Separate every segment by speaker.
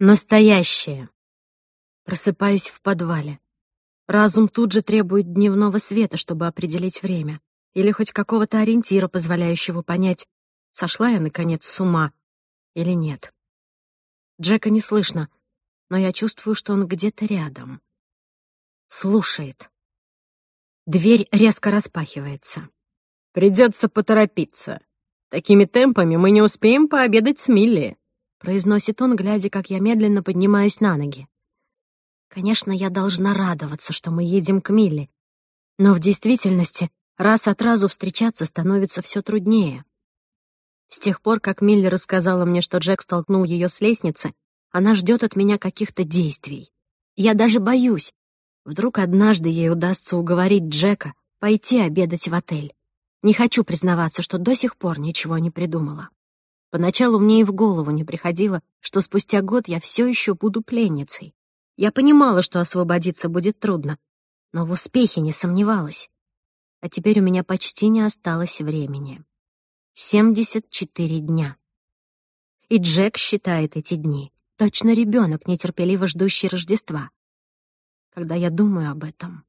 Speaker 1: Настоящее. Просыпаюсь в подвале. Разум тут же требует дневного света, чтобы определить время. Или хоть какого-то ориентира, позволяющего понять, сошла я, наконец, с ума или нет. Джека не слышно, но я чувствую, что он где-то рядом. Слушает. Дверь резко распахивается.
Speaker 2: «Придется поторопиться. Такими темпами мы не успеем пообедать с Милли»,
Speaker 1: произносит он, глядя, как я медленно поднимаюсь на ноги. Конечно, я должна радоваться, что мы едем к Милли. Но в действительности раз от разу встречаться становится все труднее. С тех пор, как Милли рассказала мне, что Джек столкнул ее с лестницы, она ждет от меня каких-то действий. Я даже боюсь. Вдруг однажды ей удастся уговорить Джека пойти обедать в отель. Не хочу признаваться, что до сих пор ничего не придумала. Поначалу мне и в голову не приходило, что спустя год я все еще буду пленницей. Я понимала, что освободиться будет трудно, но в успехе не сомневалась. А теперь у меня почти не осталось времени. 74 дня. И Джек считает эти дни. Точно ребенок, нетерпеливо ждущий Рождества. Когда я думаю об этом,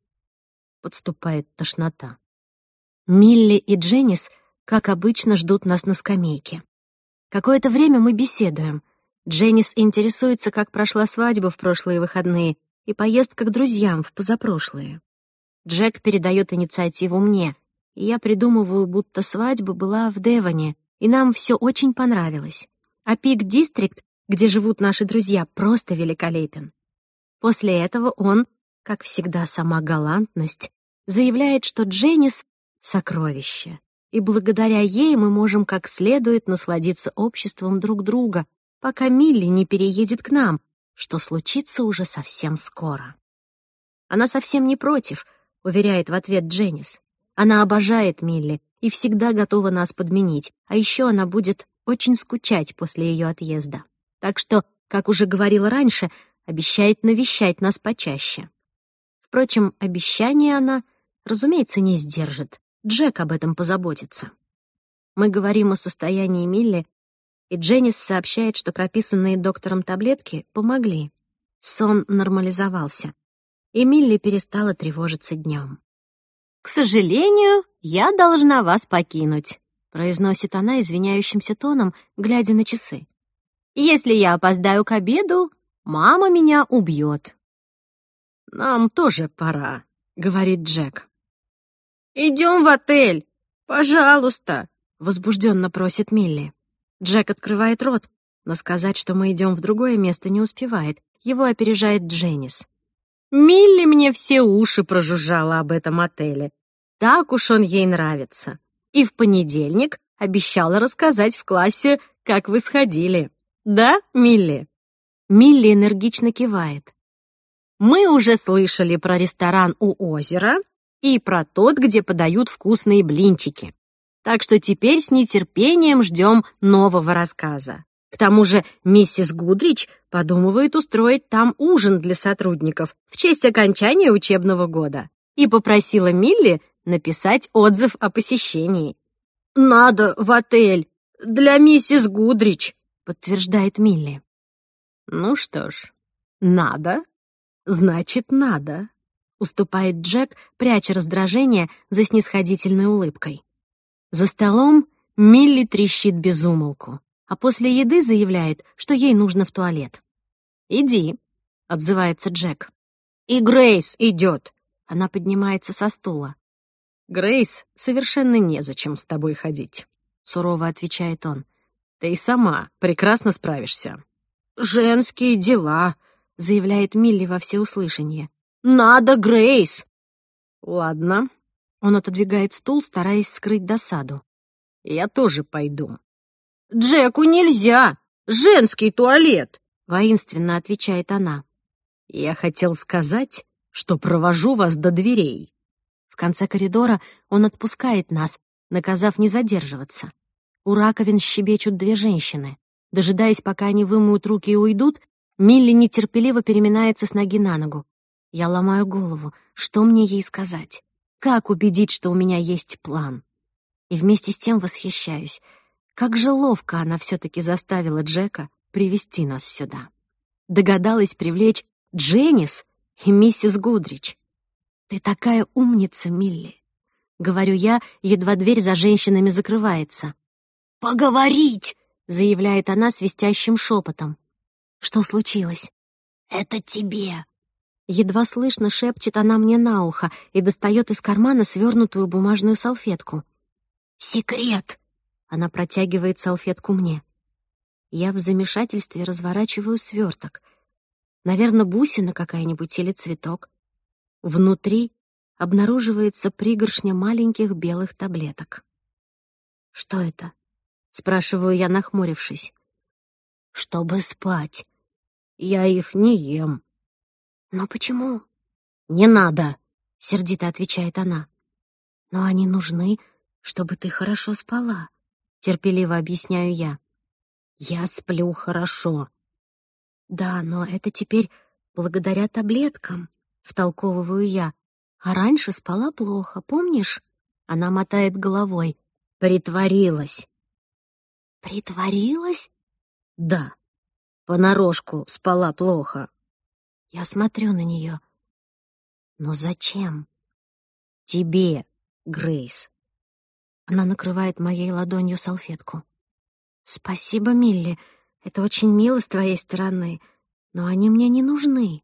Speaker 1: подступает тошнота. Милли и Дженнис, как обычно, ждут нас на скамейке. Какое-то время мы беседуем. Дженнис интересуется, как прошла свадьба в прошлые выходные и поездка к друзьям в позапрошлые. Джек передает инициативу мне, и я придумываю, будто свадьба была в Девоне, и нам все очень понравилось. А Пик-Дистрикт, где живут наши друзья, просто великолепен. После этого он, как всегда сама галантность, заявляет, что Дженнис — сокровище и благодаря ей мы можем как следует насладиться обществом друг друга, пока Милли не переедет к нам, что случится уже совсем скоро. Она совсем не против, уверяет в ответ Дженнис. Она обожает Милли и всегда готова нас подменить, а еще она будет очень скучать после ее отъезда. Так что, как уже говорила раньше, обещает навещать нас почаще. Впрочем, обещание она, разумеется, не сдержит. Джек об этом позаботится. Мы говорим о состоянии Милли, и Дженнис сообщает, что прописанные доктором таблетки помогли. Сон нормализовался, и Милли перестала тревожиться днем. «К сожалению, я должна вас покинуть», — произносит она извиняющимся тоном, глядя на часы. «Если я опоздаю к обеду, мама меня убьет».
Speaker 2: «Нам тоже пора», — говорит Джек.
Speaker 3: «Идем в отель! Пожалуйста!»
Speaker 1: — возбужденно просит Милли. Джек открывает рот, но сказать, что мы идем в другое место, не успевает. Его опережает Дженнис.
Speaker 2: Милли мне все уши прожужжала об этом отеле. Так уж он ей нравится. И в понедельник обещала рассказать в классе, как вы сходили. Да, Милли?
Speaker 1: Милли энергично кивает.
Speaker 2: Мы уже слышали про ресторан у озера и про тот, где подают вкусные блинчики. Так что теперь с нетерпением ждем нового рассказа. К тому же миссис Гудрич подумывает устроить там ужин для сотрудников в честь окончания учебного года и попросила Милли написать отзыв о посещении.
Speaker 3: «Надо в отель! Для миссис Гудрич!»
Speaker 1: — подтверждает Милли.
Speaker 2: «Ну что ж, надо, значит, надо!»
Speaker 1: уступает Джек, пряча раздражение за снисходительной улыбкой. За столом Милли трещит безумолку, а после еды заявляет, что ей нужно в туалет.
Speaker 2: «Иди», — отзывается Джек.
Speaker 3: «И Грейс идет.
Speaker 1: Она поднимается со стула.
Speaker 2: «Грейс, совершенно незачем с тобой ходить», — сурово отвечает он. «Ты и сама прекрасно справишься».
Speaker 3: «Женские дела», —
Speaker 1: заявляет Милли во всеуслышание.
Speaker 3: Надо, Грейс!»
Speaker 2: «Ладно».
Speaker 1: Он отодвигает стул, стараясь скрыть досаду.
Speaker 2: «Я тоже пойду».
Speaker 3: «Джеку нельзя! Женский туалет!»
Speaker 1: — воинственно отвечает она.
Speaker 2: «Я хотел сказать, что провожу вас до дверей».
Speaker 1: В конце коридора он отпускает нас, наказав не задерживаться. У раковин щебечут две женщины. Дожидаясь, пока они вымоют руки и уйдут, Милли нетерпеливо переминается с ноги на ногу. Я ломаю голову, что мне ей сказать? Как убедить, что у меня есть план? И вместе с тем восхищаюсь. Как же ловко она все таки заставила Джека привести нас сюда. Догадалась привлечь Дженнис и миссис Гудрич. «Ты такая умница, Милли!» — говорю я, едва дверь за женщинами закрывается.
Speaker 3: «Поговорить!»
Speaker 1: — заявляет она свистящим шепотом. «Что случилось?»
Speaker 3: «Это тебе!»
Speaker 1: едва слышно шепчет она мне на ухо и достает из кармана свернутую бумажную салфетку.
Speaker 3: «Секрет!»
Speaker 1: — она протягивает салфетку мне. Я в замешательстве разворачиваю сверток. Наверное, бусина какая-нибудь или цветок. Внутри обнаруживается пригоршня маленьких белых таблеток. «Что это?» — спрашиваю я, нахмурившись.
Speaker 3: «Чтобы спать. Я их не ем»,
Speaker 1: «Но почему?»
Speaker 3: «Не надо!»
Speaker 1: — сердито отвечает она. «Но они нужны, чтобы ты хорошо спала», — терпеливо объясняю я.
Speaker 3: «Я сплю хорошо».
Speaker 1: «Да, но это теперь благодаря таблеткам», — втолковываю я. «А раньше спала плохо, помнишь?» Она мотает головой.
Speaker 3: «Притворилась».
Speaker 1: «Притворилась?»
Speaker 3: «Да, понарошку спала плохо».
Speaker 1: Я смотрю на нее. Но зачем?
Speaker 3: Тебе, Грейс.
Speaker 1: Она накрывает моей ладонью салфетку. Спасибо, Милли. Это очень мило с твоей стороны, но они мне не нужны.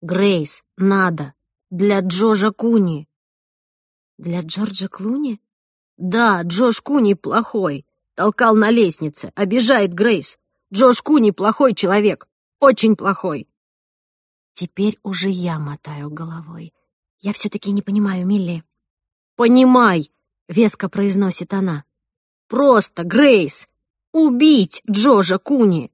Speaker 3: Грейс, надо. Для Джорджа Куни.
Speaker 1: Для Джорджа Клуни?
Speaker 3: Да, Джош Куни плохой. Толкал на лестнице, обижает Грейс. Джош Куни плохой человек, очень плохой.
Speaker 1: Теперь уже я мотаю головой. Я все-таки не понимаю, Милли.
Speaker 3: «Понимай!»
Speaker 1: — веско произносит она.
Speaker 3: «Просто, Грейс, убить Джожа Куни!»